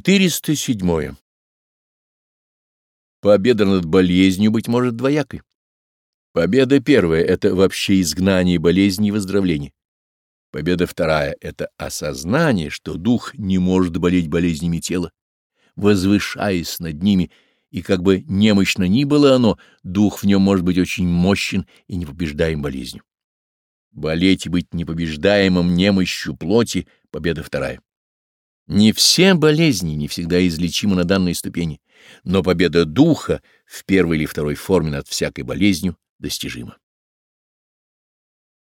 407. Победа над болезнью, быть может, двоякой. Победа первая — это вообще изгнание болезни и выздоровление. Победа вторая — это осознание, что дух не может болеть болезнями тела, возвышаясь над ними, и как бы немощно ни было оно, дух в нем может быть очень мощен и непобеждаем болезнью. Болеть и быть непобеждаемым немощью плоти — победа вторая. Не все болезни, не всегда излечимы на данной ступени, но победа духа в первой или второй форме над всякой болезнью достижима.